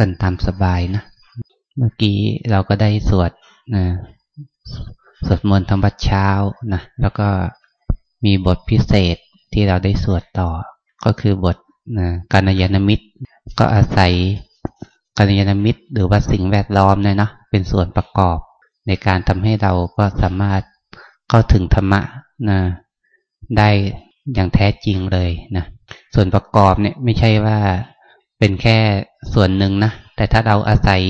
กันตามสบายนะ เมื่อกี้เราก็ได้สวดนะสวดมนต์ธรรมวัดเช้านะแล้วก็มีบทพิเศษที่เราได้สวดต่อ ก็คือบทนะการยานมิตร ก็อาศัยการยานมิตร หรือว่าสิ่งแวดล้อมเนี่ยนะเป็นส่วนประกอบในการทำให้เราก็สามารถเข้าถึงธรรมะนะได้อย่างแท้จริงเลยนะส่วนประกอบเนี่ยไม่ใช่ว่า เป็นแค่ส่วนหนึ่งนะ แต่ถ้าเราอาศัย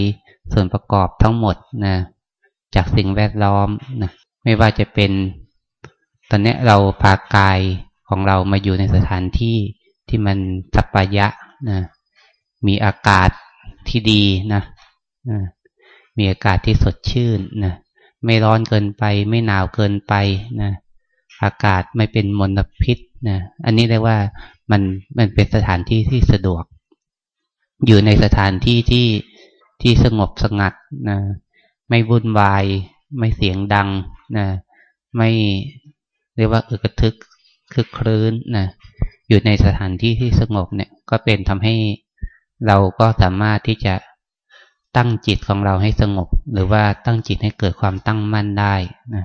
ส่วนประกอบทั้งหมดนะจากสิ่งแวดล้อมนะไม่ว่าจะเป็น ตอนนี้เราพากายของเรามาอยู่ในสถานที่ที่มันสัปยะนะมีอากาศที่ดีนะนะมีอากาศที่สดชื่นนะไม่ร้อนเกินไป ไม่หนาวเกินไปนะอากาศไม่เป็นมลพิษนะอันนี้เรียกว่ามันมันเป็นสถานที่ที่สะดวก อยู่ในสถานที่ที่ที่สงบสงัดนะไม่วุ่นวาย ไม่เสียงดังนะไม่เรียกว่าอึกทึกคึกครื้นนะอยู่ในสถานที่ที่สงบเนี่ยก็เป็นทำให้เราก็สามารถที่จะตั้งจิตของเราให้สงบ หรือว่าตั้งจิตให้เกิดความตั้งมั่นได้นะ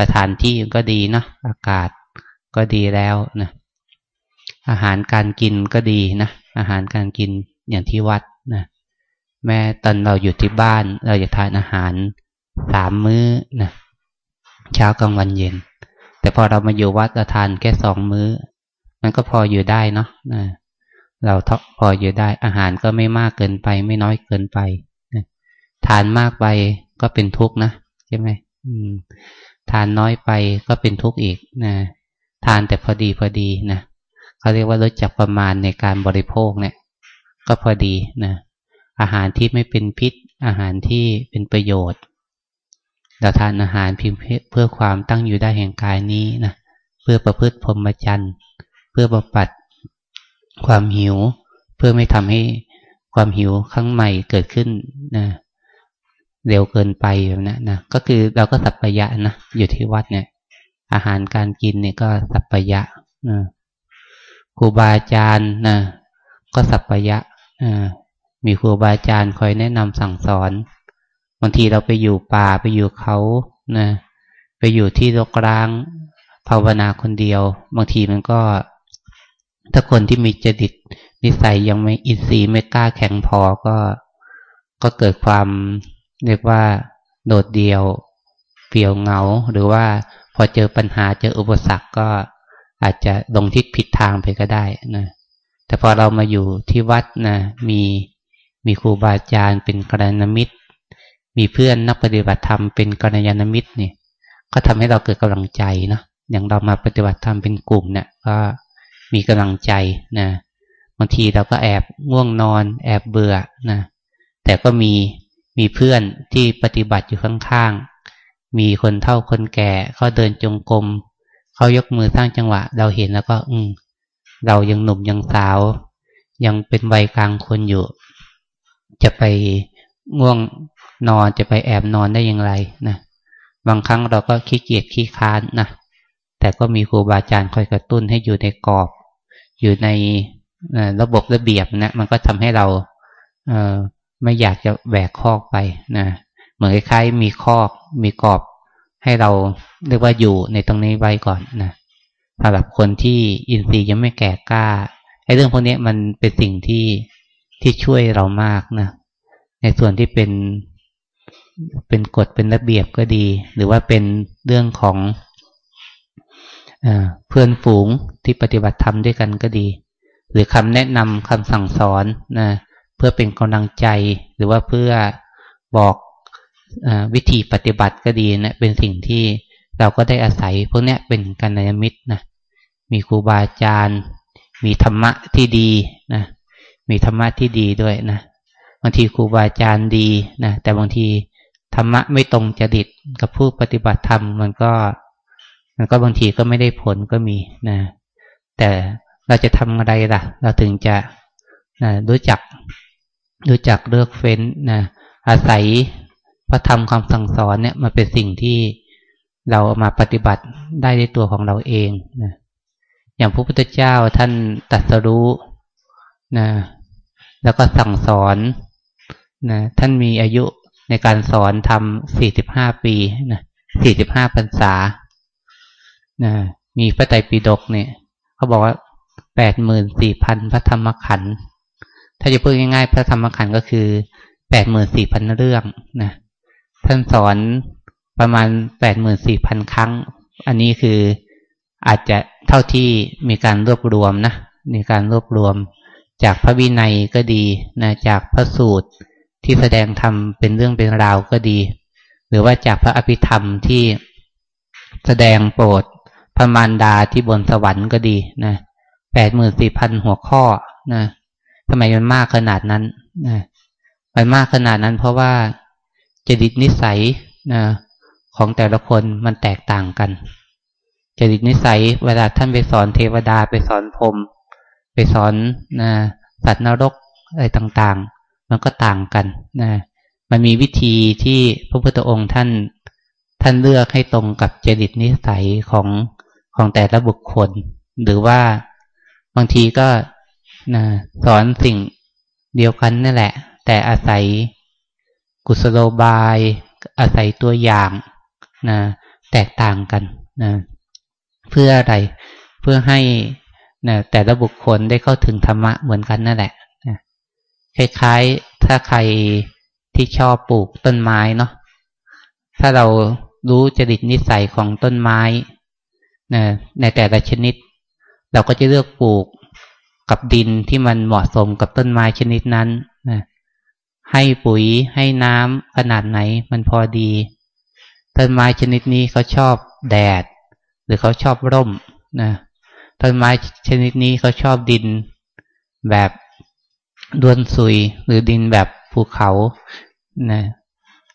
สถานที่ก็ดีนะอากาศก็ดีแล้วนะอาหารการกินก็ดีนะอาหารการกิน อย่างที่วัดนะแม้ตอนเราอยู่ที่บ้าน เราจะทานอาหารสามมื้อนะเช้ากลางวันเย็น แต่พอเรามาอยู่วัดเราทานแค่สองมื้อ มันก็พออยู่ได้เนาะนะเราพออยู่ได้อาหารก็ไม่มากเกินไป ไม่น้อยเกินไปนะทานมากไปก็เป็นทุกข์นะใช่ไหมทานน้อยไปก็เป็นทุกข์อีกนะทานแต่พอดีพอดีนะเขาเรียกว่าลดจักประมาณในการบริโภคเนี่ย ก็พอดีนะอาหารที่ไม่เป็นพิษ อาหารที่เป็นประโยชน์เราทานอาหารเพียงเพื่อความตั้งอยู่ได้แห่งกายนี้นะเพื่อประพฤติพรหมจรรย์เพื่อบำบัดความหิว เพื่อไม่ทำให้ความหิวครั้งใหม่เกิดขึ้นนะเร็วเกินไปแบบนั้นนะก็คือเราก็สัพพยะนะอยู่ที่วัดเนี่ย อาหารการกินเนี่ยก็สัพพยะนะครูบาอาจารย์นะก็สัพพยะ มีครูบาอาจารย์คอยแนะนำสั่งสอนบางทีเราไปอยู่ป่าไปอยู่เขานะไปอยู่ที่รกร้างภาวนาคนเดียว บางทีมันก็ ถ้าคนที่มีจดิตนิสัยยังไม่อินทรีย์ไม่กล้าแข็งพอก็ก็เกิดความเรียกว่า โดดเดี่ยวเปลี่ยวเงา หรือว่าพอเจอปัญหาเจออุปสรรคก็อาจจะลงทิศผิดทางไปก็ได้นะ แต่พอเรามาอยู่ที่วัดนะมีมีครูบาอาจารย์เป็นกัลยาณมิตร มีเพื่อนนักปฏิบัติธรรมเป็นกัลยาณมิตรเนี่ยก็ทำให้เราเกิดกำลังใจเนาะอย่างเรามาปฏิบัติธรรมเป็นกลุ่มเนี่ยก็มีกำลังใจนะบางทีเราก็แอบง่วงนอน แอบเบื่อนะแต่ก็มีมีเพื่อนที่ปฏิบัติอยู่ข้างๆ มีคนเท่าคนแก่เขาเดินจงกรมเขายกมือสร้างจังหวะ เราเห็นแล้วก็ อืม เรายังหนุ่มยังสาว ยังเป็นวัยกลางคนอยู่ จะไปง่วงนอนจะไปแอบนอนได้อย่างไรนะบางครั้งเราก็ขี้เกียจขี้ค้านนะแต่ก็มีครูบาอาจารย์คอยกระตุ้นให้อยู่ในกรอบ อยู่ในระบบระเบียบนะมันก็ทำให้เราเไม่อยากจะแหวกคอกไปนะเหมือนคล้ายๆมีคอกมีกรอบให้เราเรียกว่าอยู่ในตรงนี้ไว้ก่อนนะ สำหรับคนที่อินทรีย์ยังไม่แก่กล้าไอ้เรื่องพวกนี้มันเป็นสิ่งที่ที่ช่วยเรามากนะ ในส่วนที่เป็นเป็นกฎเป็นระเบียบก็ดี หรือว่าเป็นเรื่องของอเพื่อนฝูงที่ปฏิบัติธรรมด้วยกันก็ดี หรือคำแนะนำคำสั่งสอนนะเพื่อเป็นกำลังใจ หรือว่าเพื่อบอกอวิธีปฏิบัติก็ดีนะเป็นสิ่งที่เราก็ได้อาศัยพวกนี้เป็นกัลยาณมิตรนะ มีครูบาอาจารย์ มีธรรมะที่ดีนะมีธรรมะที่ดีด้วยนะบางทีครูบาอาจารย์ดีนะแต่บางทีธรรมะไม่ตรงจริตกับผู้ปฏิบัติธรรมมันก็ มันก็บางทีก็ไม่ได้ผลก็มีนะ แต่เราจะทำอะไรล่ะ เราถึงจะนะรู้จักรู้จักเลือกเฟ้นนะอาศัยพระธรรมคำสั่งสอนเนี่ยมาเป็นสิ่งที่เรามาปฏิบัติได้ในตัวของเราเองนะ อย่างพระพุทธเจ้าท่านตรัสรู้นะแล้วก็สั่งสอนนะท่านมีอายุในการสอนทำสี่สิบห้าปีนะสี่สิบห้าพรรษานะมีพระไตรปิฎกเนี่ย เขาบอกว่าแปดหมื่นสี่พันพระธรรมขันธ์ถ้าจะพูดง่ายๆ พระธรรมขันธ์ก็คือแปดหมื่นสี่พันเรื่องนะท่านสอนประมาณแปดหมื่นสี่พันครั้ง อันนี้คือ อาจจะเท่าที่มีการรวบรวมนะมีการรวบรวม จากพระวินัยก็ดีนะจากพระสูตรที่แสดงธรรมเป็นเรื่องเป็นราวก็ดี หรือว่าจากพระอภิธรรมที่แสดงโปรดพระมารดาที่บนสวรรค์ก็ดีนะแปดหมื่นสี่พันหัวข้อนะทำไมมันมากขนาดนั้นนะมันมากขนาดนั้นเพราะว่าจริตนิสัยนะของแต่ละคนมันแตกต่างกัน จริตนิสัยเวลาท่านไปสอนเทวดาไปสอนพรมไปสอนนะสัตว์นรกอะไรต่างๆ มันก็ต่างกันนะมันมีวิธีที่พระพุทธองค์ท่านท่านเลือกให้ตรงกับจริตนิสัยของของแต่ละบุคคล หรือว่าบางทีก็นะสอนสิ่งเดียวกันนั่นแหละ แต่อาศัยกุศโลบาย อาศัยตัวอย่างนะแตกต่างกันนะ เพื่ออะไร เพื่อให้นะแต่ละบุคคลได้เข้าถึงธรรมะเหมือนกันนั่นแหละนะคล้ายๆ ถ้าใครที่ชอบปลูกต้นไม้เนาะถ้าเรารู้จริตนิสัยของต้นไม้นะในแต่ละชนิด เราก็จะเลือกปลูกกับดินที่มันเหมาะสมกับต้นไม้ชนิดนั้นนะให้ปุ๋ยให้น้ำขนาดไหนมันพอดี ต้นไม้ชนิดนี้เขาชอบแดด รือเขาชอบร่มนะต้นไม้ชนิดนี้เขาชอบดินแบบดวนซุย หรือดินแบบภูเขานะ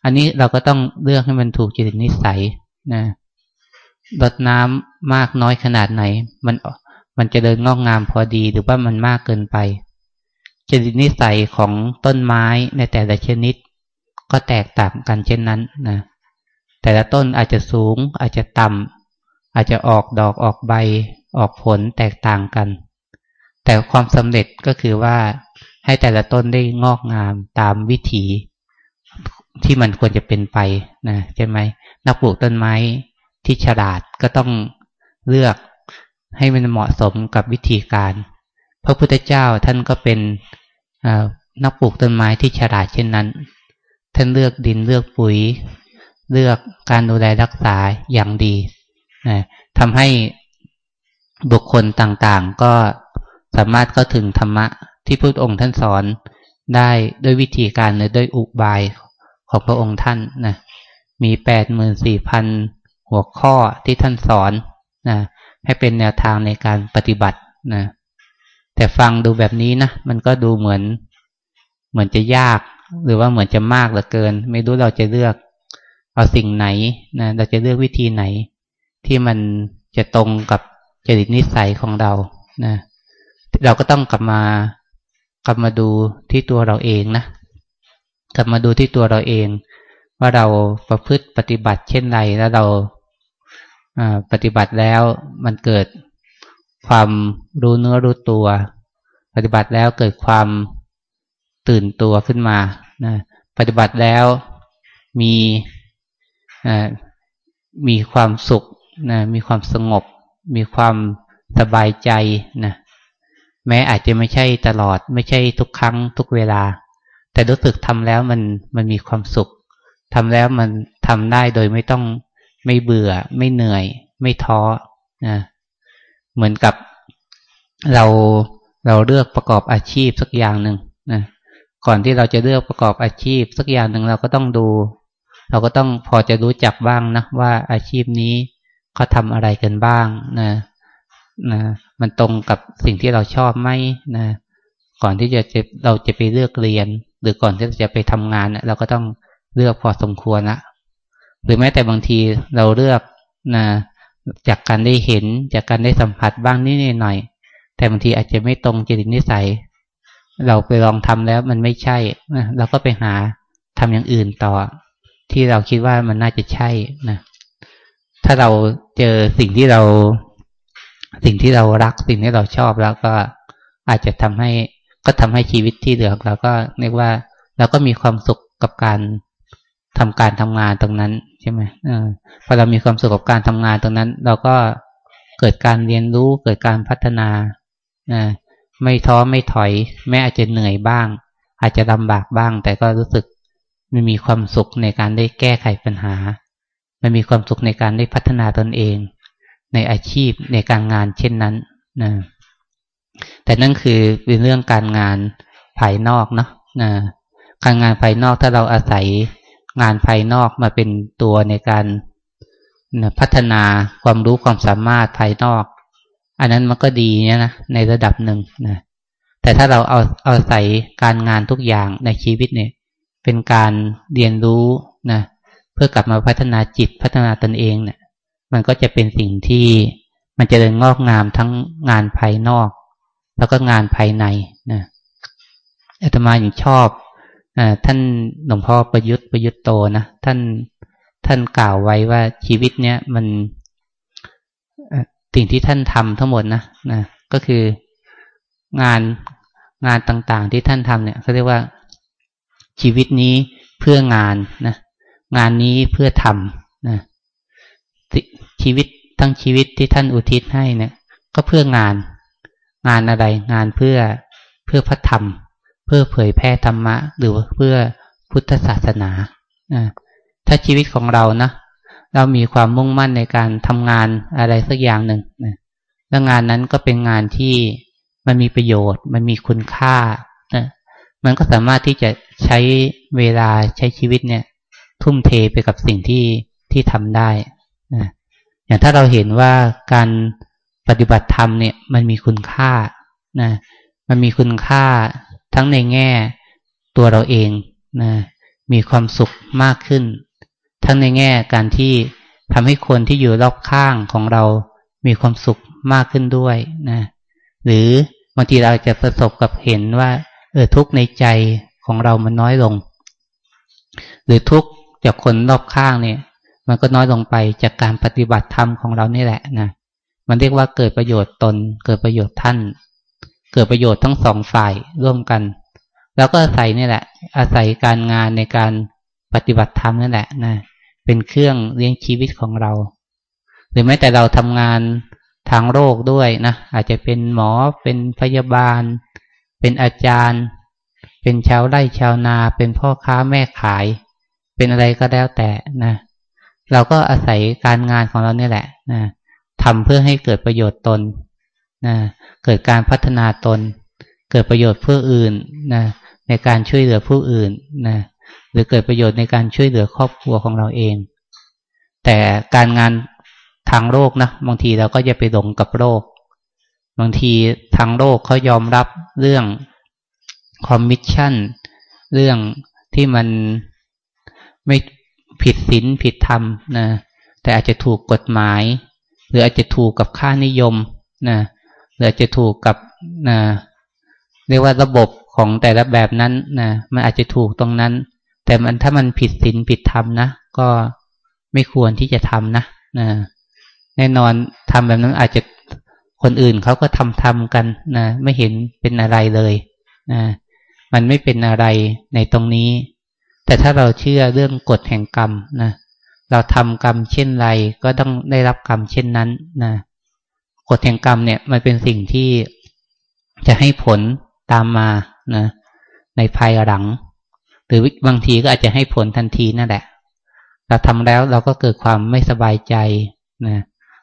อันนี้เราก็ต้องเลือกให้มันถูกจิตนิสัยนะรดน้ำมากน้อยขนาดไหน มันมันจะเดินงอกงามพอดีหรือว่ามันมากเกินไปชนิดนิสัยของต้นไม้ในแต่ละชนิด ก็แตกต่างกันเช่นนั้นนะแต่ละต้นอาจจะสูงอาจจะต่ำ อาจจะออกดอกออกใบ ออกผลแตกต่างกัน แต่ความสำเร็จก็คือว่าให้แต่ละต้นได้งอกงามตามวิถีที่มันควรจะเป็นไปนะใช่ไหมนักปลูกต้นไม้ที่ฉลาดก็ต้องเลือกให้มันเหมาะสมกับวิธีการ พระพุทธเจ้าท่านก็เป็นนักปลูกต้นไม้ที่ฉลาดเช่นนั้น ท่านเลือกดินเลือกปุ๋ย เลือกการดูแลรักษาอย่างดี ทำให้บุคคลต่างๆ ก็สามารถเข้าถึงธรรมะที่พระองค์ท่านสอนได้ด้วยวิธีการหรือด้วยอุบายของพระองค์ท่านนะมีแปดหมื่นสี่พันหัวข้อที่ท่านสอนนะให้เป็นแนวทางในการปฏิบัตินะแต่ฟังดูแบบนี้นะมันก็ดูเหมือน เหมือนจะยาก หรือว่าเหมือนจะมากเหลือเกิน ไม่รู้เราจะเลือก เอาสิ่งไหนนะเราจะเลือกวิธีไหน ที่มันจะตรงกับจริตนิสัยของเรานะเราก็ต้องกลับมากลับมาดูที่ตัวเราเองนะกลับมาดูที่ตัวเราเอง ว่าเราประพฤติปฏิบัติเช่นไรแล้วเราปฏิบัติแล้วมันเกิดความรู้เนื้อรู้ตัว ปฏิบัติแล้วเกิดความตื่นตัวขึ้นมานะปฏิบัติแล้วมีมีความสุข นะมีความสงบ มีความสบายใจนะแม้อาจจะไม่ใช่ตลอด ไม่ใช่ทุกครั้งทุกเวลา แต่รู้สึกทำแล้วมันมันมีความสุขทำแล้วมันทำได้โดยไม่ต้องไม่เบื่อ ไม่เหนื่อย ไม่ท้อนะเหมือนกับเราเราเลือกประกอบอาชีพสักอย่างหนึ่งนะก่อนที่เราจะเลือกประกอบอาชีพ สักอย่างหนึ่งเราก็ต้องดู เราก็ต้องพอจะรู้จักบ้างนะว่าอาชีพนี้ เขาทาอะไรกันบ้างนะนะมันตรงกับสิ่งที่เราชอบไหมนะก่อนที่จะจะเราจะไปเลือกเรียน หรือก่อนที่จะไปทำงานเราก็ต้องเลือกพอสมควรนะหรือแม้แต่บางทีเราเลือกนะจากการได้เห็นจากการได้สัมผัสบ้างนิดหน่อย แต่บางทีอาจจะไม่ตรงจริตนิสัย เราไปลองทำแล้วมันไม่ใช่เราก็ไปหาทำอย่างอื่นต่อ ที่เราคิดว่ามันน่าจะใช่นะ ถ้าเราเจอสิ่งที่เรา สิ่งที่เรารักสิ่งที่เราชอบแล้วก็อาจจะทำให้ก็ทำให้ชีวิตที่เหลือเราก็เรียกว่าเราก็มีความสุขกับการทำการทำงานตรงนั้นใช่ไหมอพอเรามีความสุขกับการทำงานตรงนั้น เราก็เกิดการเรียนรู้เกิดการพัฒนาไม่ท้อไม่ถอย แม้อาจจะเหนื่อยบ้าง อาจจะลำบากบ้าง แต่ก็รู้สึกมันมีความสุขในการได้แก้ไขปัญหา มันมีความสุขในการได้พัฒนาตนเอง ในอาชีพในการงานเช่นนั้นนะแต่นั่นคือเป็นเรื่องการงานภายนอกเนาะนะการงานภายนอกถ้าเราอาศัยงานภายนอกมาเป็นตัวในการนะพัฒนาความรู้ความสามารถภายนอก อันนั้นมันก็ดีเนี่ยนะในระดับหนึ่งนะแต่ถ้าเราเอาเอาใส่การงานทุกอย่างในชีวิตเนี่ย เป็นการเรียนรู้นะ เพื่อกลับมาพัฒนาจิตพัฒนาตนเองเนี่ย มันก็จะเป็นสิ่งที่มันจะเดินงอกงามทั้งงานภายนอก แล้วก็งานภายในนะอาตมาอย่างชอบอท่านหลวงพ่อประยุทธ์ประยุทธ์โตนะท่านท่านกล่าวไว้ว่าชีวิตเนี้ยมันสิ่งที่ท่านทำทั้งหมดนะนะก็คืองานงานต่างๆที่ท่านทำเนี่ยเขาเรียกว่าชีวิตนี้เพื่องานนะ งานนี้เพื่อทำนะชีวิตทั้งชีวิตที่ท่านอุทิศให้เนี่ย ก็เพื่องาน งานอะไร งานเพื่อเพื่อพระธรรม เพื่อเผยแพร่ธรรมะ หรือเพื่อพุทธศาสนาถ้าชีวิตของเรานะเรามีความมุ่งมั่นในการทำงานอะไรสักอย่างหนึ่งนะแล้วงานนั้นก็เป็นงานที่มันมีประโยชน์ มันมีคุณค่านะมันก็สามารถที่จะใช้เวลาใช้ชีวิตเนี่ย ทุ่มเทไปกับสิ่งที่ที่ทำได้นะอย่างถ้าเราเห็นว่าการปฏิบัติธรรมเนี่ยมันมีคุณค่านะมันมีคุณค่าทั้งในแง่ตัวเราเองนะมีความสุขมากขึ้น ทั้งในแง่การที่ทำให้คนที่อยู่รอบข้างของเรามีความสุขมากขึ้นด้วยนะหรือบางทีเราจะประสบกับเห็นว่า เออทุกในใจของเรามันน้อยลง หรือทุก จากคนรอบข้างเนี่ย มันก็น้อยลงไปจากการปฏิบัติธรรมของเรานี่แหละนะมันเรียกว่าเกิดประโยชน์ตน เกิดประโยชน์ท่าน เกิดประโยชน์ทั้งสองฝ่ายร่วมกัน แล้วก็อาศัยนี่แหละ อาศัยการงานในการปฏิบัติธรรมนั่นแหละนะเป็นเครื่องเลี้ยงชีวิตของเรา หรือแม้แต่เราทำงานทางโรคด้วยนะอาจจะเป็นหมอเป็นพยาบาล เป็นอาจารย์ เป็นชาวไร่ชาวนา เป็นพ่อค้าแม่ขาย เป็นอะไรก็แล้วแต่นะ เราก็อาศัยการงานของเราเนี่ยแหละนะทำเพื่อให้เกิดประโยชน์ตนนะเกิดการพัฒนาตน เกิดประโยชน์เพื่ออื่นนะในการช่วยเหลือผู้อื่นนะหรือเกิดประโยชน์ในการช่วยเหลือครอบครัวของเราเอง แต่การงานทางโลกนะบางทีเราก็จะไปหลงกับโลก บางทีทางโลกเขายอมรับเรื่องคอมมิชชั่น เรื่องที่มัน ไม่ผิดศีลผิดธรรมนะแต่อาจจะถูกกฎหมาย หรืออาจจะถูกกับค่านิยมนะหรืออาจจะถูกกับนะเรียกว่าระบบของแต่ละแบบนั้นนะมันอาจจะถูกตรงนั้น แต่มันถ้ามันผิดศีลผิดธรรมนะก็ไม่ควรที่จะทำนะนะแน่นอนทำแบบนั้นอาจจะคนอื่นเขาก็ทำทำกันนะไม่เห็นเป็นอะไรเลยนะมันไม่เป็นอะไรในตรงนี้ แต่ถ้าเราเชื่อเรื่องกฎแห่งกรรมนะเราทำกรรมเช่นไรก็ต้องได้รับกรรมเช่นนั้นนะกฎแห่งกรรมเนี่ยมันเป็นสิ่งที่จะให้ผลตามมานะในภายหลัง หรือบางทีก็อาจจะให้ผลทันทีนั่นแหละ เราทำแล้วเราก็เกิดความไม่สบายใจนะ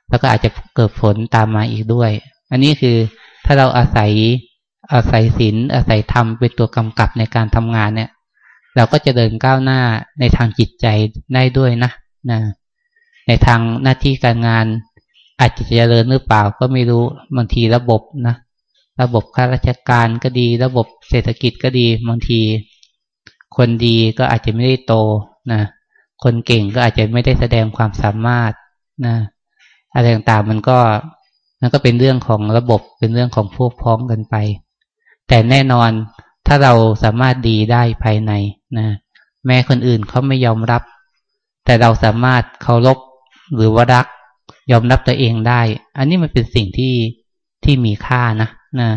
แล้วก็อาจจะเกิดผลตามมาอีกด้วย อันนี้คือถ้าเราอาศัยอาศัยศีลอาศัยธรรมเป็นตัวกำกับในการทำงานเนี่ย เราก็จะเดินก้าวหน้าในทางจิตใจได้ด้วยนะนะ ในทางหน้าที่การงาน อาจจะเจริญหรือเปล่าก็ไม่รู้บางทีระบบนะ ระบบข้าราชการก็ดี ระบบเศรษฐกิจก็ดีบางที คนดีก็อาจจะไม่ได้โตนะคนเก่งก็อาจจะไม่ได้แสดงความสามารถนะอะไรต่างๆมันก็มันก็เป็นเรื่องของระบบเป็นเรื่องของพวกพ้องกันไป แต่แน่นอน ถ้าเราสามารถดีได้ภายในนะแม้คนอื่นเขาไม่ยอมรับ แต่เราสามารถเคารพหรือว่ารัก ยอมรับตัวเองได้ อันนี้มันเป็นสิ่งที่ที่มีค่านะนะ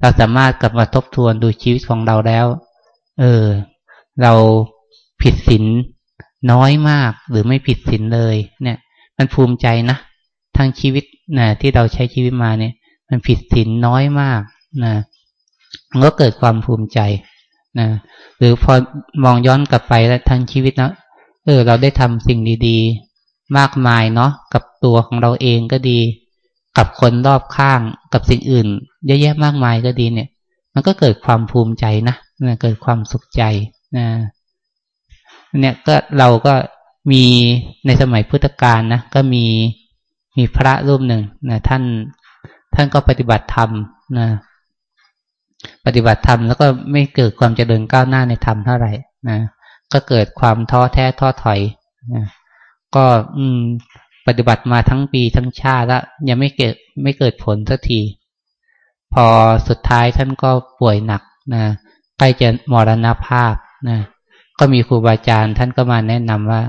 เราสามารถกลับมาทบทวนดูชีวิตของเราแล้ว เออ เราผิดศีลน้อยมากหรือไม่ผิดศีลเลย เนี่ย มันภูมิใจนะทั้งชีวิตนะที่เราใช้ชีวิตมาเนี่ย มันผิดศีลน้อยมากนะ มันก็เกิดความภูมิใจนะหรือพอมองย้อนกลับไปแล้วทั้งชีวิตนะเออ เราได้ทำสิ่งดีๆ มากมายเนาะกับตัวของเราเองก็ดี กับคนรอบข้างกับสิ่งอื่นเยอะแยะมากมายก็ดีเนี่ย มันก็เกิดความภูมิใจนะเกิดความสุขใจนะเนี่ยก็เราก็มีในสมัยพุทธกาลนะก็มีมีพระรูปหนึ่งนะท่านท่านก็ปฏิบัติธรรมนะ ปฏิบัติธรรมแล้วก็ไม่เกิดความเจริญก้าวหน้าในธรรมเท่าไหร่นะก็เกิดความท้อแท้ท้อถอยนะก็อืม ปฏิบัติมาทั้งปีทั้งชาติแล้วยังไม่เกิดไม่เกิดผลสักที พอสุดท้ายท่านก็ป่วยหนักนะใกล้จะมรณภาพนะก็มีครูบาอาจารย์ท่านก็มาแนะนำว่า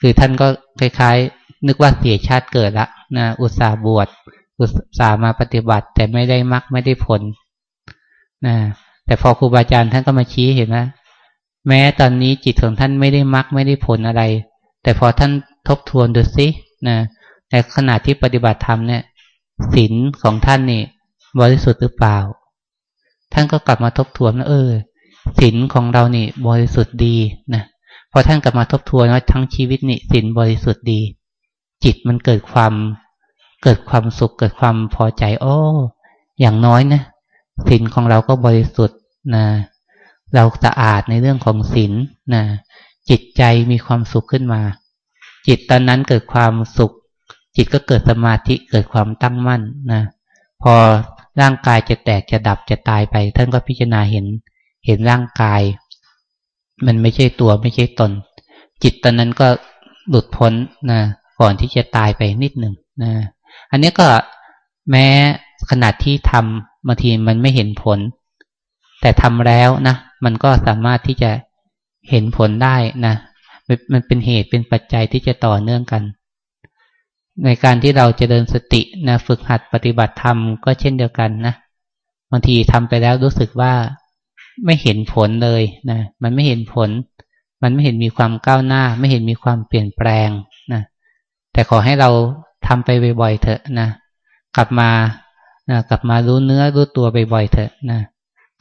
คือท่านก็คล้ายๆ นึกว่าเสียชาติเกิดละนะอุตส่าห์บวชอุตส่าห์มาปฏิบัติแต่ไม่ได้มรรคไม่ได้ผล นะแต่พอครูบาอาจารย์ท่านก็มาชี้เห็นไหมแม้ตอนนี้จิตของท่านไม่ได้มรรคไม่ได้ผลอะไร แต่พอท่านทบทวนดูสินะในขณะที่ปฏิบัติธรรมเนี่ยศีลของท่านนี่บริสุทธิ์หรือเปล่า ท่านก็กลับมาทบทวนว่าเออศีลของเรานี่บริสุทธิ์ดีนะพอท่านกลับมาทบทวนว่าทั้งชีวิตนี่ศีลบริสุทธิ์ดี จิตมันเกิดความ เกิดความสุขเกิดความพอใจโอ้อย่างน้อยนะ ศีลของเราก็บริสุทธิ์นะเราสะอาดในเรื่องของศีลนะจิตใจมีความสุขขึ้นมา จิตตอนนั้นเกิดความสุข จิตก็เกิดสมาธิเกิดความตั้งมั่นนะพอร่างกายจะแตกจะดับจะตายไป ท่านก็พิจารณาเห็นเห็นร่างกาย มันไม่ใช่ตัวไม่ใช่ตน จิตตอนนั้นก็หลุดพ้นนะก่อนที่จะตายไปนิดหนึ่งนะอันนี้ก็แม้ขนาดที่ทำ บางทีมันไม่เห็นผล แต่ทำแล้วนะมันก็สามารถที่จะเห็นผลได้นะมันเป็นเหตุเป็นปัจจัยที่จะต่อเนื่องกัน ในการที่เราจะเดินสตินะฝึกหัดปฏิบัติธรรมก็เช่นเดียวกันนะบางทีทำไปแล้วรู้สึกว่าไม่เห็นผลเลยนะมันไม่เห็นผล มันไม่เห็นมีความก้าวหน้า ไม่เห็นมีความเปลี่ยนแปลงนะแต่ขอให้เราทำไปบ่อยๆเถอะนะกลับมา นะกลับมารู้เนื้อรู้ตัวบ่อยๆเถอะนะ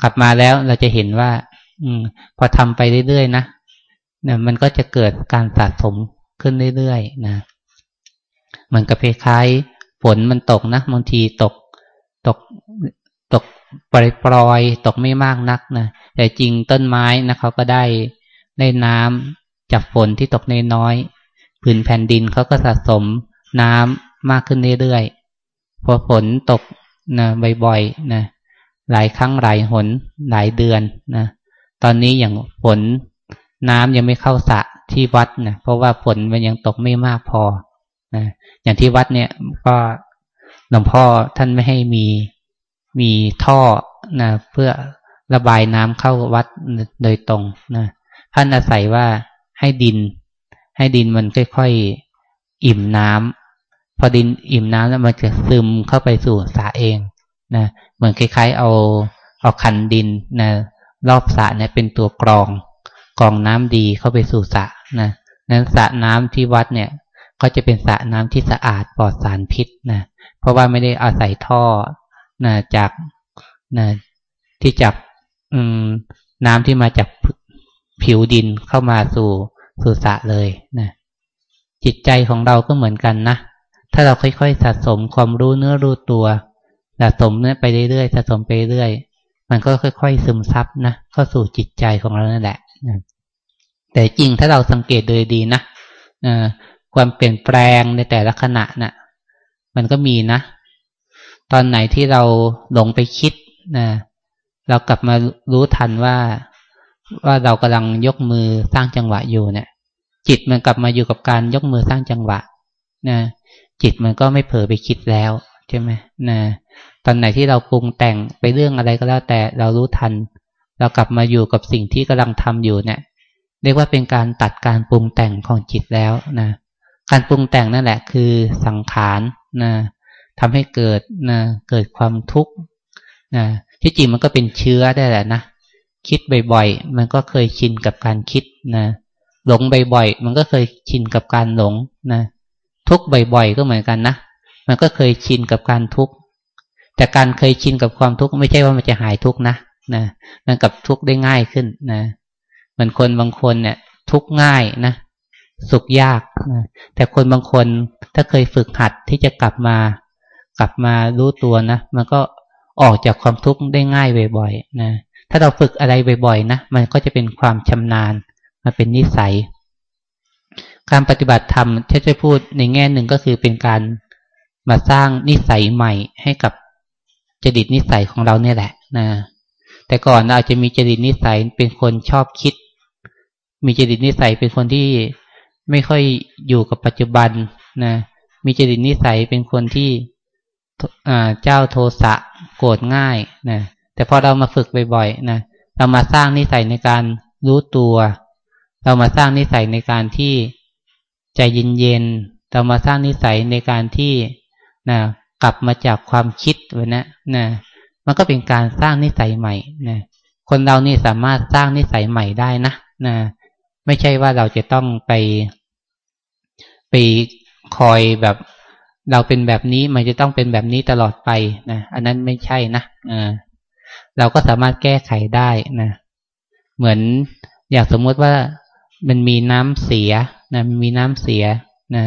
กลับมาแล้วเราจะเห็นว่า อืม พอทำไปเรื่อยๆนะนะมันก็จะเกิดการสะสมขึ้นเรื่อยๆนะเหมือนกับคล้ายฝนมันตกนะบางทีตก ตกตกปล่อยปลอยตกไม่มากนักนะแต่จริงต้นไม้นะเขาก็ได้ได้น้ำจากฝนที่ตกในน้อยผืนแผ่นดินเขาก็สะสมน้ำมากขึ้นเรื่อยๆพอฝนตก นะบ่อยๆนะหลายครั้งหลายหนหลายเดือนนะตอนนี้อย่างฝนน้ำยังไม่เข้าสระที่วัดนะเพราะว่าฝนมันยังตกไม่มากพอนะอย่างที่วัดเนี่ยก็หลวงพ่อท่านไม่ให้มีมีท่อนะเพื่อระบายน้ำเข้าวัดโดยตรงนะท่านอาศัยว่าให้ดิน ให้ดินมันค่อยๆอิ่มน้ำ พอดินอิ่มน้ำแล้วมันจะซึมเข้าไปสู่สระเองนะเหมือนคล้ายๆ เอาเอาคันดินนะรอบสระเนี่ยเป็นตัวกรอง กรองน้ำดีเข้าไปสู่สระนะนั้นสระน้ำที่วัดเนี่ย ก็จะเป็นสระน้ำที่สะอาดปลอดสารพิษนะเพราะว่าไม่ได้อาศัยท่อนะจากนะที่จับน้ำที่มาจากผิวดินเข้ามาสู่สู่สระเลยนะจิตใจของเราก็เหมือนกันนะ ถ้าเราค่อยๆ สะสมความรู้เนื้อรู้ตัว สะสมเนื้อไปเรื่อยๆ สะสมไปเรื่อย มันก็ค่อย ๆ ซึมซับนะเข้าสู่จิตใจของเรานั่นแหละนะแต่จริงถ้าเราสังเกตโดยดีนะความเปลี่ยนแปลงในแต่ละขณะนะ่ะ มันก็มีนะ ตอนไหนที่เราหลงไปคิดนะเรากลับมารู้ทันว่าว่าเรากำลังยกมือสร้างจังหวะอยู่เนะี่ย จิตมันกลับมาอยู่กับการยกมือสร้างจังหวะนะ จิตมันก็ไม่เผลอไปคิดแล้วใช่ไหมนะตอนไหนที่เราปรุงแต่งไปเรื่องอะไรก็แล้วแต่เรารู้ทัน เรากลับมาอยู่กับสิ่งที่กำลังทำอยู่เนี่ย เรียกว่าเป็นการตัดการปรุงแต่งของจิตแล้วนะการปรุงแต่งนั่นแหละคือสังขารนะทำให้เกิดนะเกิดความทุกข์นะที่จริงมันก็เป็นเชื้อได้แหละนะคิดบ่อยๆ มันก็เคยชินกับการคิดนะหลงบ่อยๆ มันก็เคยชินกับการหลงนะ ทุกบ่อยๆ ก็เหมือนกันนะ มันก็เคยชินกับการทุกข์ แต่การเคยชินกับความทุกข์ไม่ใช่ว่ามันจะหายทุกข์นะนะ มันกับทุกข์ได้ง่ายขึ้นนะเหมือนคนบางคนเนี่ย ทุกข์ง่ายนะ สุขยากนะแต่คนบางคนถ้าเคยฝึกหัดที่จะกลับมา กลับมารู้ตัวนะ มันก็ออกจากความทุกข์ได้ง่ายบ่อยๆนะ ถ้าเราฝึกอะไรบ่อยๆนะ มันก็จะเป็นความชำนาญมาเป็นนิสัย การปฏิบัติธรรมถ้าจะพูดในแง่หนึ่งก็คือเป็นการมาสร้างนิสัยใหม่ให้กับจริตนิสัยของเราเนี่ยแหละนะแต่ก่อนเราอาจจะมีจริตนิสัยเป็นคนชอบคิด มีจริตนิสัยเป็นคนที่ไม่ค่อยอยู่กับปัจจุบันนะมีจริตนิสัยเป็นคนที่เจ้าโทสะโกรธง่ายนะแต่พอเรามาฝึกบ่อยๆนะเรามาสร้างนิสัยในการรู้ตัว เรามาสร้างนิสัยในการที่ ใจเย็นๆเรามาสร้างนิสัยในการที่นะกลับมาจากความคิดวนะนะมันก็เป็นการสร้างนิสัยใหม่นะคนเรานี่สามารถสร้างนิสัยใหม่ได้นะนะไม่ใช่ว่าเราจะต้องไป ไปคอยแบบเราเป็นแบบนี้มันจะต้องเป็นแบบนี้ตลอดไปนะอันนั้นไม่ใช่นะอ่าเราก็สามารถแก้ไขได้นะ เหมือนอยากสมมติว่ามันมีน้ำเสีย นะมีน้ำเสียนะ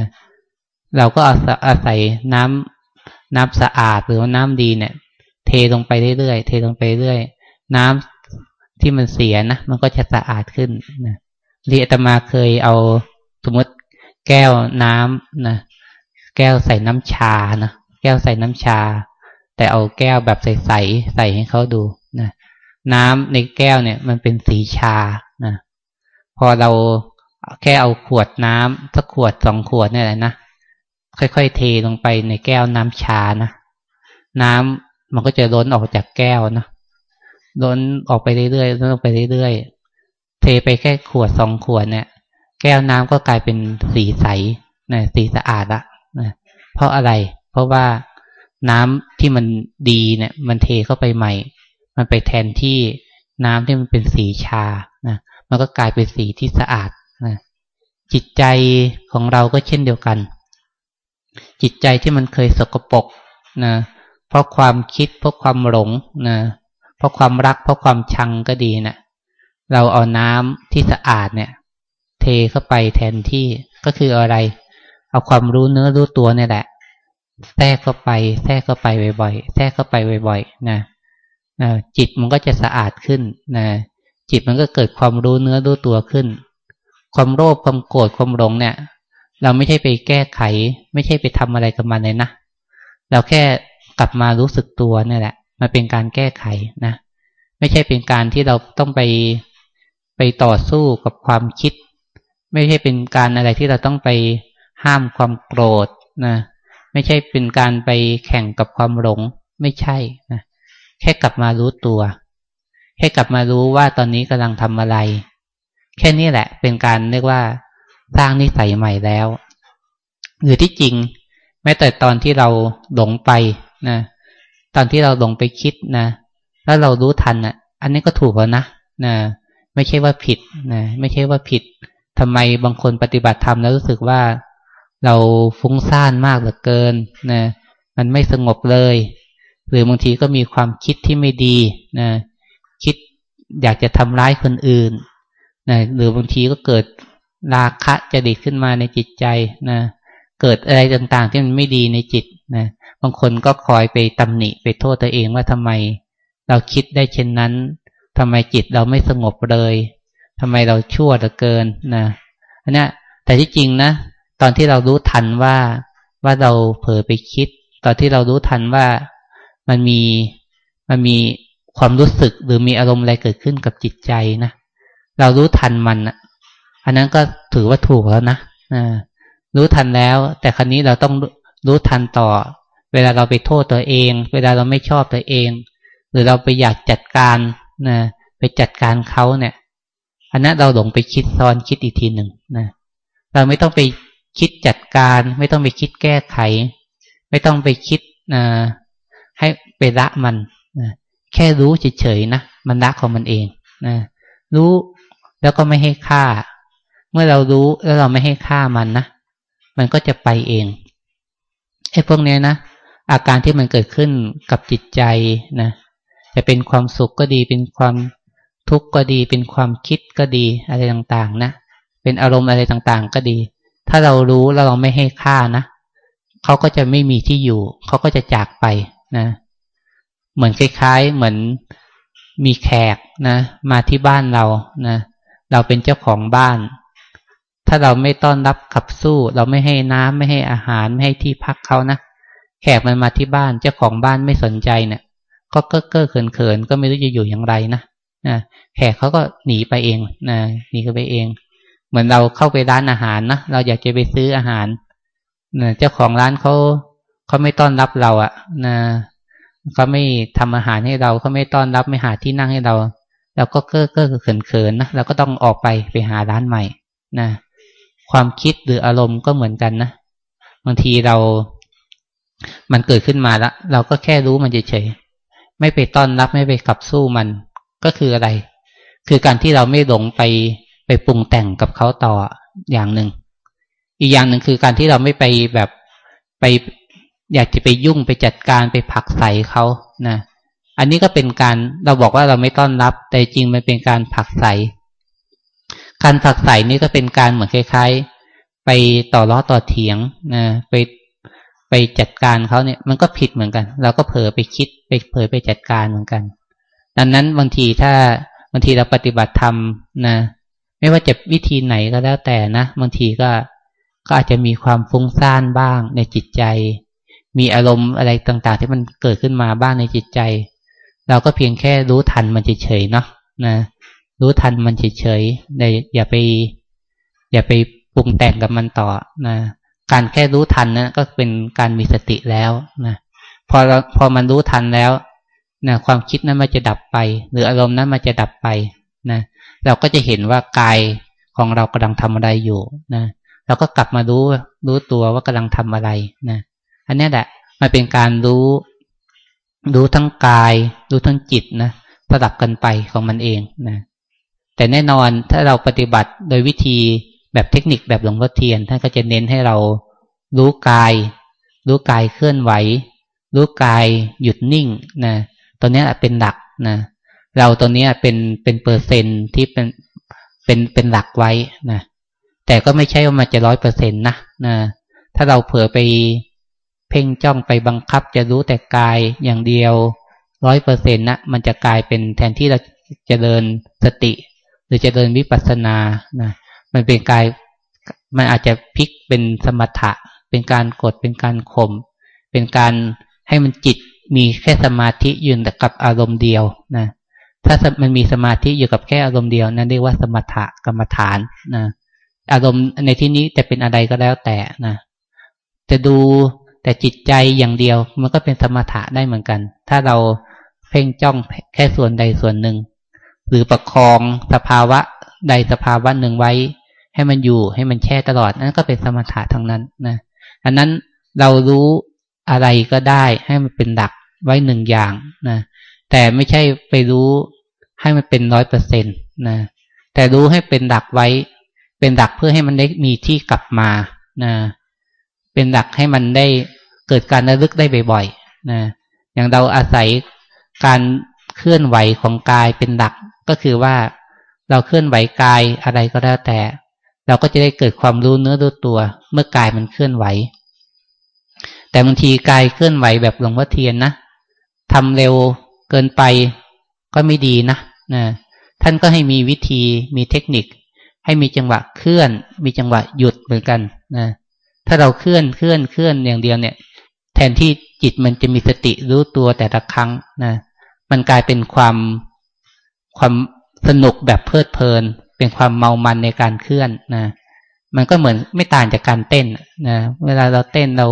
เราก็อาศัยน้ำน้ำสะอาดหรือว่าน้ำดีเนี่ย เทลงไปเรื่อยๆเทลงไปเรื่อยน้ำที่มันเสียนะมันก็จะสะอาดขึ้นนะเรียตมาเคยเอาสมมติแก้วน้ำนะแก้วใส่น้ำชานะแก้วใส่น้ำชา แต่เอาแก้วแบบใสๆใส่ให้เขาดูนะน้ำในแก้วเนี่ย มันเป็นสีชานะพอเรา แค่เอาขวดน้ำสักขวดสองขวดนี่แหละนะค่อยๆเทลงไปในแก้วน้ำชานะน้ำมันก็จะล้นออกจากแก้วนะล้นออกไปเรื่อยๆล้นออกไปเรื่อยๆเทไปแค่ขวดสองขวดเนี่ย แก้วน้ำก็กลายเป็นสีใสนะสีสะอาดละนะเพราะอะไร เพราะว่าน้ำที่มันดีเนี่ย มันเทเข้าไปใหม่ มันไปแทนที่น้ำที่มันเป็นสีชานะมันก็กลายเป็นสีที่สะอาด นะจิตใจของเราก็เช่นเดียวกัน จิตใจที่มันเคยสกปรกนะเพราะความคิดเพราะความหลงนะเพราะความรักเพราะความชังก็ดีนะเราเอาน้ำที่สะอาดเนี่ย เทเข้าไปแทนที่ก็คืออะไร เอาความรู้เนื้อรู้ตัวเนี่ยแหละแทรกเข้าไป แทรกเข้าไปบ่อยๆแทรกเข้าไปบ่อยๆนะจิตมันก็จะสะอาดขึ้นนะจิตมันก็เกิดความรู้เนื้อรู้ตัวขึ้น ความโลภความโกรธความหลงเนี่ย เราไม่ใช่ไปแก้ไข ไม่ใช่ไปทำอะไรกับมันเลยนะเราแค่กลับมารู้สึกตัวนี่แหละ มันเป็นการแก้ไขนะ ไม่ใช่เป็นการที่เราต้องไปไปต่อสู้กับความคิด ไม่ใช่เป็นการอะไรที่เราต้องไปห้ามความโกรธนะไม่ใช่เป็นการไปแข่งกับความหลง ไม่ใช่นะแค่กลับมารู้ตัว แค่กลับมารู้ว่าตอนนี้กำลังทำอะไร แค่นี้แหละ เป็นการเรียกว่าสร้างนิสัยใหม่แล้ว หรือที่จริง แม้แต่ตอนที่เราหลงไปนะตอนที่เราหลงไปคิดนะแล้วเรารู้ทันอะ อันนี้ก็ถูกแล้วนะนะไม่ใช่ว่าผิดนะไม่ใช่ว่าผิดทำไมบางคนปฏิบัติธรรมแล้วรู้สึกว่าเราฟุ้งซ่านมากเหลือเกินนะมันไม่สงบเลย หรือบางทีก็มีความคิดที่ไม่ดีนะคิดอยากจะทำร้ายคนอื่น นะหรือบางทีก็เกิดราคะจะดิขึ้นมาในจิตใจนะเกิดอะไรต่างๆที่มันไม่ดีในจิตนะบางคนก็คอยไปตำหนิไปโทษตัวเองว่าทำไม เราคิดได้เช่นนั้นทำไมจิตเราไม่สงบเลยทำไมเราชั่วเหลือเกินนะอันนี้แต่ที่จริงนะ ตอนที่เรารู้ทันว่าว่าเราเผลอไปคิด ตอนที่เรารู้ทันว่ามันมีมันมีความรู้สึกหรือมีอารมณ์อะไรเกิดขึ้นกับจิตใจนะ เรารู้ทันมันอันนั้นก็ถือว่าถูกแล้วนะรู้ทันแล้ว แต่ครั้นี้เราต้องรู้ทันต่อ เวลาเราไปโทษตัวเอง เวลาเราไม่ชอบตัวเอง หรือเราไปอยากจัดการนะไปจัดการเขาเนี่ย อันนั้นเราหลงไปคิดซ้อนคิดอีกทีหนึ่งนะเราไม่ต้องไปคิดจัดการ ไม่ต้องไปคิดแก้ไข ไม่ต้องไปคิดนะให้ไปละมันนะแค่รู้เฉยๆนะมันรักของมันเองนะรู้ แล้วก็ไม่ให้ค่า เมื่อเรารู้แล้วเราไม่ให้ค่ามันนะ มันก็จะไปเองไอ้พวกนี้นะอาการที่มันเกิดขึ้นกับจิตใจนะจะเป็นความสุขก็ดี เป็นความทุกข์ก็ดี เป็นความคิดก็ดีอะไรต่างๆนะเป็นอารมณ์อะไรต่างๆ ก็ดี ถ้าเรารู้แล้วเราไม่ให้ค่านะเขาก็จะไม่มีที่อยู่ เขาก็จะจากไปนะ เหมือนคล้ายๆ เหมือนมีแขกนะ มาที่บ้านเรานะ เราเป็นเจ้าของบ้าน ถ้าเราไม่ต้อนรับขับสู้ เราไม่ให้น้ำไม่ให้อาหารไม่ให้ที่พักเขานะแขกมันมาที่บ้านเจ้าของบ้านไม่สนใจเนะี่ยก็เก้อเก้อเขินเขินก็ไม่รู้จะอยู่อย่างไรนะนะแขกเขาก็หนีไปเองนะหนีก็ไปเอง เหมือนเราเข้าไปร้านอาหารนะเราอยากจะไปซื้ออาหารนะเจ้าของร้านเขาเขาไม่ต้อนรับเราอะ่ะนะเขาไม่ทำอาหารให้เราเขาไม่ต้อนรับไม่หาที่นั่งให้เรา เราก็เก้อเก้อเขินเขินนะเราก็ต้องออกไปไปหาร้านใหม่นะความคิดหรืออารมณ์ก็เหมือนกันนะบางทีเรา มันเกิดขึ้นมาแล้วเราก็แค่รู้มันเฉยๆไม่ไปต้อนรับไม่ไปขับสู้มันก็คืออะไร คือการที่เราไม่หลงไปไปปรุงแต่งกับเขาต่ออย่างหนึ่ง อีกอย่างหนึ่งคือการที่เราไม่ไปแบบไป อยากจะไปยุ่งไปจัดการไปผักใส่เขานะ อันนี้ก็เป็นการเราบอกว่าเราไม่ต้อนรับ แต่จริงมันเป็นการผักใส การผักใสนี่ก็เป็นการเหมือนคล้ายๆ ไปต่อล้อต่อเถียงนะไปไปจัดการเขาเนี่ย มันก็ผิดเหมือนกัน เราก็เผลอไปคิดไปเผลอไปจัดการเหมือนกัน ดังนั้นบางทีถ้าบางทีเราปฏิบัติธรรมนะไม่ว่าจะวิธีไหนก็แล้วแต่นะบางทีก็ก็อาจจะมีความฟุ้งซ่านบ้างในจิตใจ มีอารมณ์อะไรต่างๆ ที่มันเกิดขึ้นมาบ้างในจิตใจ เราก็เพียงแค่รู้ทันมันเฉยๆเนาะนะรู้ทันมันเฉยๆในอย่าไป อย่าไปปรุงแต่งกับมันต่อนะการแค่รู้ทันนะก็เป็นการมีสติแล้วนะพอเราพอมันรู้ทันแล้วนะความคิดนั้นมันจะดับไป หรืออารมณ์นั้นมันจะดับไปนะเราก็จะเห็นว่ากายของเรากำลังทำอะไรอยู่นะเราก็กลับมารู้รู้ตัวว่ากำลังทำอะไรนะอันนี้แหละมันเป็นการรู้ รู้ทั้งกาย รู้ทั้งจิตนะสลับกันไปของมันเองนะแต่แน่นอนถ้าเราปฏิบัติโดยวิธีแบบเทคนิคแบบหลวงพ่อเทียนท่านก็จะเน้นให้เรารู้กาย รู้กายเคลื่อนไหว รู้กายหยุดนิ่งนะตัวนี้เป็นหลักนะเราตัวนี้เป็นเป็นเปอร์เซ็นที่เป็นเป็นเป็นหลักไว้นะแต่ก็ไม่ใช่ว่ามันจะร้อยเปอร์เซ็นต์นะนะถ้าเราเผลอไป เพ่งจ้องไปบังคับจะรู้แต่กายอย่างเดียวร้อยเปอร์เซ็นต์นะมันจะกลายเป็นแทนที่เราจะเดินสติ หรือจะเดินวิปัสสนานะมันเป็นกายมันอาจจะพลิกเป็นสมถะ เป็นการกดเป็นการข่มเป็นการให้มันจิตมีแค่สมาธิยืนแต่กับอารมณ์เดียวนะถ้ามันมีสมาธิอยู่กับแค่อารมณ์เดียวนั่นเรียกว่าสมถะกรรมฐานนะอารมณ์ในที่นี้จะเป็นอะไรก็แล้วแต่นะจะดู แต่จิตใจอย่างเดียวมันก็เป็นสมถะได้เหมือนกัน ถ้าเราเพ่งจ้องแค่ส่วนใดส่วนหนึ่ง หรือประคองสภาวะใดสภาวะหนึ่งไว้ ให้มันอยู่ให้มันแช่ตลอดนั่นก็เป็นสมถะทั้งนั้นนะอันนั้นเรารู้อะไรก็ได้ให้มันเป็นหลักไว้หนึ่งอย่างนะแต่ไม่ใช่ไปรู้ให้มันเป็นร้อยเปอร์เซ็นต์นะแต่รู้ให้เป็นหลักไว้ เป็นดักเพื่อให้มันได้มีที่กลับมานะ เป็นดักให้มันได้เกิดการระลึกได้บ่อยๆนะอย่างเราอาศัยการเคลื่อนไหวของกายเป็นดักก็คือว่าเราเคลื่อนไหวกายอะไรก็แล้วแต่ เราก็จะได้เกิดความรู้เนื้อรู้ตัว เมื่อกายมันเคลื่อนไหว แต่บางทีกายเคลื่อนไหวแบบหลวงพ่อเทียนนะทำเร็วเกินไปก็ไม่ดีนะนะท่านก็ให้มีวิธีมีเทคนิค ให้มีจังหวะเคลื่อน มีจังหวะหยุดเหมือนกันนะ ถ้าเราเคลื่อนเคลื่อนเคลื่อนอย่างเดียวเนี่ย แทนที่จิตมันจะมีสติรู้ตัวแต่ละครั้งนะมันกลายเป็นความความสนุกแบบเพลิดเพลิน เป็นความเมามันในการเคลื่อนนะมันก็เหมือนไม่ต่างจากการเต้นนะเวลาเราเต้นเรา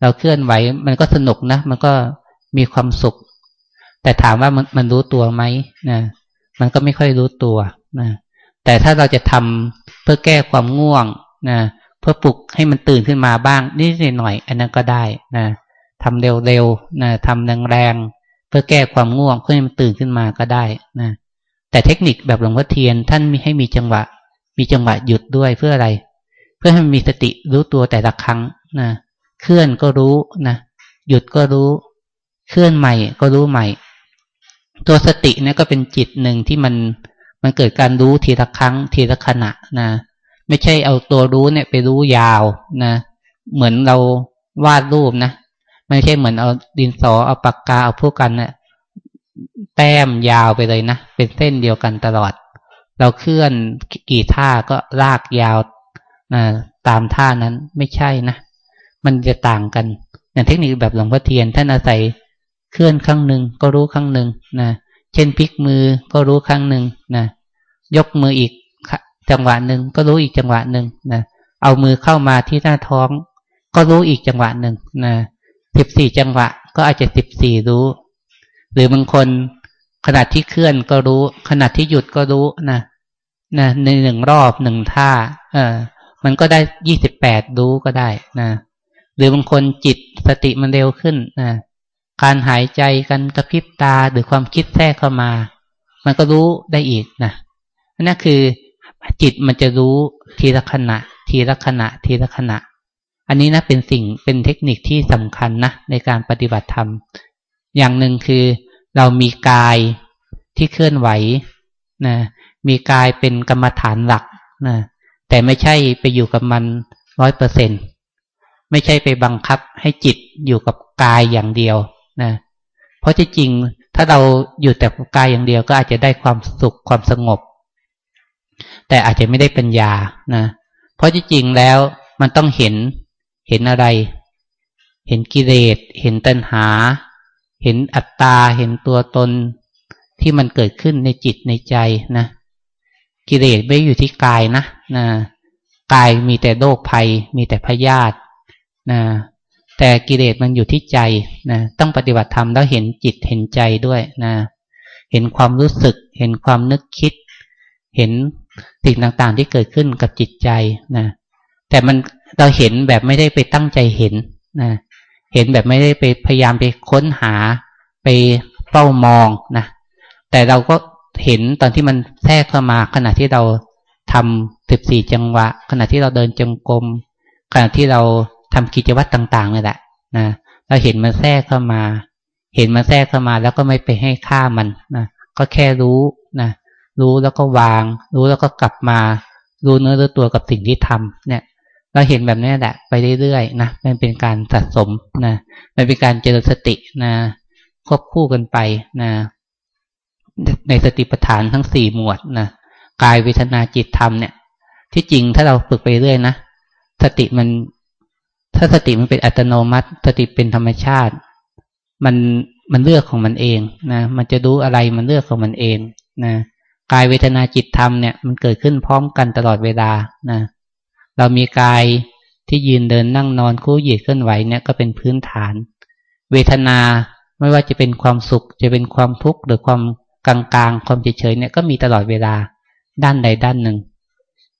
เราเคลื่อนไหว มันก็สนุกนะมันก็มีความสุข แต่ถามว่ามันมันรู้ตัวไหมนะมันก็ไม่ค่อยรู้ตัวนะแต่ถ้าเราจะทำเพื่อแก้ความง่วงนะ เพื่อปลุกให้มันตื่นขึ้นมาบ้างนิดหน่อย อันนั้นก็ได้นะทำเร็วๆนะทำแรงๆเพื่อแก้ความง่วงเพื่อให้มันตื่นขึ้นมาก็ได้นะแต่เทคนิคแบบหลวงพ่อเทียนท่านมีให้มีจังหวะ มีจังหวะหยุดด้วยเพื่ออะไร เพื่อให้มันมีสติรู้ตัวแต่ละครั้งนะเคลื่อนก็รู้นะหยุดก็รู้ เคลื่อนใหม่ก็รู้ใหม่ ตัวสติเนี่ยก็เป็นจิตหนึ่งที่มันมันเกิดการรู้ทีละครั้งทีละขณะนะ ไม่ใช่เอาตัวรู้เนี่ยไปรู้ยาวนะเหมือนเราวาดรูปนะไม่ใช่เหมือนเอาดินสอเอาปากกาเอาพวกกันเนะ่ยแต้มยาวไปเลยนะเป็นเส้นเดียวกันตลอด เราเคลื่อนกี่ท่าก็ลากยาวนะตามท่านั้นไม่ใช่นะมันจะต่างกัน อย่างเทคนิคแบบหลวงพ่อเทียนท่านอาศัยเคลื่อนครั้งหนึ่งก็รู้ครั้งหนึ่งนะเช่นพลิกมือก็รู้ครั้งหนึ่งนะยกมืออีก จังหวะหนึ่งก็รู้อีกจังหวะหนึ่งนะเอามือเข้ามาที่หน้าท้อง ก็รู้อีกจังหวะหนึ่งนะสิบสี่จังหวะ ก็อาจจะสิบสี่รู้ หรือบางคนขณะที่เคลื่อนก็รู้ ขณะที่หยุดก็รู้นะนะในหนึ่งรอบหนึ่งท่า เออ มันก็ได้ยี่สิบแปดรู้ก็ได้นะหรือบางคนจิตสติมันเร็วขึ้นนะการหายใจกันกระพริบตาหรือความคิดแทรกเข้ามา มันก็รู้ได้อีกนะนั่นคือ จิตมันจะรู้ทีละขณะ ทีละขณะ ทีละขณะ อันนี้นะเป็นสิ่งเป็นเทคนิคที่สำคัญนะในการปฏิบัติธรรม อย่างหนึ่งคือเรามีกายที่เคลื่อนไหวนะมีกายเป็นกรรมฐานหลักนะแต่ไม่ใช่ไปอยู่กับมันร้อยเปอร์เซ็นไม่ใช่ไปบังคับให้จิตอยู่กับกายอย่างเดียวนะเพราะที่จริงถ้าเราอยู่แต่กายอย่างเดียวก็อาจจะได้ความสุขความสงบ แต่อาจจะไม่ได้ปัญญานะเพราะที่จริงแล้วมันต้องเห็นเห็นอะไร เห็นกิเลสเห็นตัณหา เห็นอัตตา เห็นตัวตนที่มันเกิดขึ้นในจิตในใจนะกิเลสไม่อยู่ที่กายนะนะกายมีแต่โรคภัย มีแต่พยาธินะแต่กิเลสมันอยู่ที่ใจนะต้องปฏิบัติธรรมแล้วเห็นจิตเห็นใจด้วยนะเห็นความรู้สึก เห็นความนึกคิด เห็น สิ่งต่างๆที่เกิดขึ้นกับจิตใจนะแต่มันเราเห็นแบบไม่ได้ไปตั้งใจเห็นนะเห็นแบบไม่ได้ไปพยายามไปค้นหาไปเฝ้ามองนะแต่เราก็เห็นตอนที่มันแทรกเข้ามาขณะที่เราทำสิบสี่จังหวะ ขณะที่เราเดินจงกรมขณะที่เราทำกิจวัตรต่างๆนี่แหละนะเราเห็นมันแทรกเข้ามา เห็นมันแทรกเข้ามาแล้วก็ไม่ไปให้ค่ามันนะก็แค่รู้นะ รู้แล้วก็วาง รู้แล้วก็กลับมา รู้เนื้อรู้ตัวกับสิ่งที่ทำเนี่ย เราเห็นแบบนี้แหละไปเรื่อยๆนะมันเป็นการสะสมนะมันเป็นการเจริญสตินะควบคู่กันไปนะ ในสติปัฏฐานทั้งสี่หมวดนะกายเวทนาจิตธรรมเนี่ย ที่จริงถ้าเราฝึกไปเรื่อยนะสติมัน ถ้าสติมันเป็นอัตโนมัติ สติเป็นธรรมชาติ มันมันเลือกของมันเองนะมันจะรู้อะไรมันเลือกของมันเองนะ กายเวทนาจิตธรรมเนี่ยมันเกิดขึ้นพร้อมกันตลอดเวลานะเรามีกายที่ยืนเดินนั่งนอนคู่เหยียดเคลื่อนไหวเนี่ยก็เป็นพื้นฐาน เวทนาไม่ว่าจะเป็นความสุขจะเป็นความทุกข์หรือความกลางๆความเฉยๆเนี่ยก็มีตลอดเวลาด้านใดด้านหนึ่ง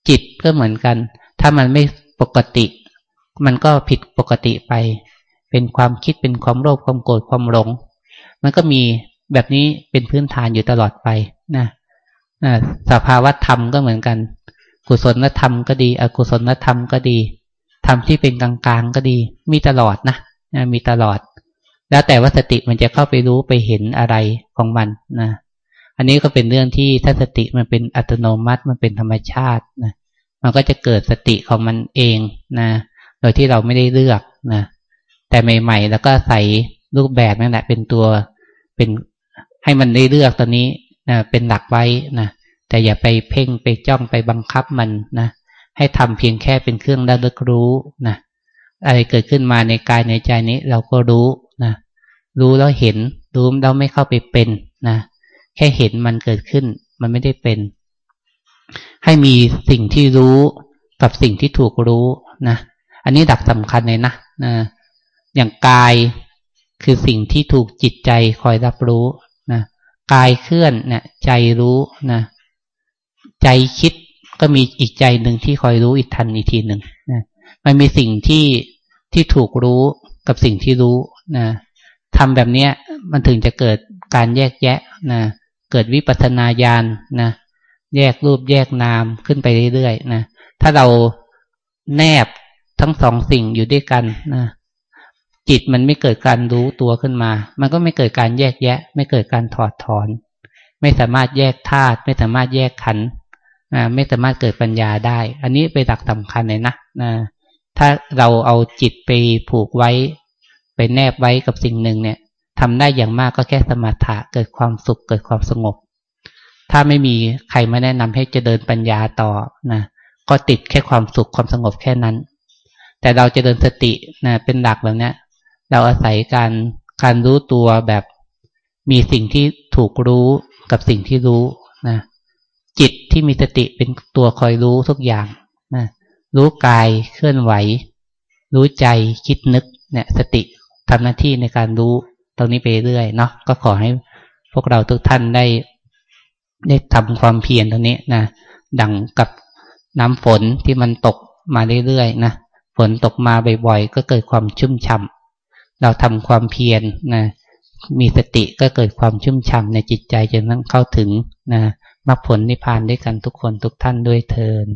จิตก็เหมือนกัน ถ้ามันไม่ปกติ มันก็ผิดปกติไป เป็นความคิดเป็นความโลภความโกรธความหลง มันก็มีแบบนี้เป็นพื้นฐานอยู่ตลอดไปนะ สภาวะธรรมก็เหมือนกัน กุศลธรรมก็ดี อกุศลธรรมก็ดีธรรมที่เป็นกลางๆก็ดี มีตลอดนะมีตลอด แล้วแต่ว่าสติมันจะเข้าไปรู้ไปเห็นอะไรของมันนะอันนี้ก็เป็นเรื่องที่ถ้าสติมันเป็นอัตโนมัติมันเป็นธรรมชาตินะมันก็จะเกิดสติของมันเองนะโดยที่เราไม่ได้เลือกนะแต่ใหม่ ๆ แล้วก็ใส่รูปแบบนั่นแหละเป็นตัวเป็นให้มันได้เลือกตอนนี้ นะเป็นหลักไว้นะแต่อย่าไปเพ่งไปจ้องไปบังคับมันนะให้ทำเพียงแค่เป็นเครื่องระลึกรู้นะอะไรเกิดขึ้นมาในกายในใจนี้เราก็รู้นะรู้แล้วเห็นรู้แล้วไม่เข้าไปเป็นนะแค่เห็นมันเกิดขึ้น มันไม่ได้เป็น ให้มีสิ่งที่รู้กับสิ่งที่ถูกรู้นะอันนี้ดักสำคัญเลยนะนะอย่างกายคือสิ่งที่ถูกจิตใจคอยรับรู้ กายเคลื่อนเนะี่ยใจรู้นะ ใจคิดก็มีอีกใจหนึ่งที่คอยรู้อีกทันอีกทีหนึ่งนะมันมีสิ่งที่ที่ถูกรู้กับสิ่งที่รู้นะทำแบบเนี้ย มันถึงจะเกิดการแยกแยะนะเกิดวิปัสนาญาณนะแยกรูปแยกนามขึ้นไปเรื่อยๆนะถ้าเราแนบทั้งสองสิ่งอยู่ด้วยกันนะ จิตมันไม่เกิดการรู้ตัวขึ้นมา มันก็ไม่เกิดการแยกแยะ ไม่เกิดการถอดถอน ไม่สามารถแยกธาตุไม่สามารถแยกขันธ์ไม่สามารถเกิดปัญญาได้ อันนี้เป็นหลักสำคัญเลยนะถ้าเราเอาจิตไปผูกไว้ ไปแนบไว้กับสิ่งหนึ่งเนี่ยทำได้อย่างมากก็แค่สมาธิเกิดความสุขเกิดความสงบ ถ้าไม่มีใครมาแนะนำให้จะเดินปัญญาต่อนะก็ติดแค่ความสุขความสงบแค่นั้น แต่เราจะเดินสตินะเป็นหลักแบบนี้ เราอาศัยการการรู้ตัวแบบมีสิ่งที่ถูกรู้กับสิ่งที่รู้นะจิตที่มีสติเป็นตัวคอยรู้ทุกอย่างนะรู้กายเคลื่อนไหว รู้ใจคิดนึกเนี่ย สติทำหน้าที่ในการรู้ตรงนี้ไปเรื่อยเนาะก็ขอให้พวกเราทุกท่านได้ได้ทำความเพียรตรงนี้นะดังกับน้ำฝนที่มันตกมาเรื่อยๆนะฝนตกมาบ่อยๆ ก็เกิดความชุ่มฉ่ำ เราทำความเพียรนะ มีสติก็เกิดความชุ่มฉ่ำในจิตใจจนนั่งเข้าถึงนะมรรคผลนิพพานด้วยกันทุกคนทุกท่านด้วยเทิน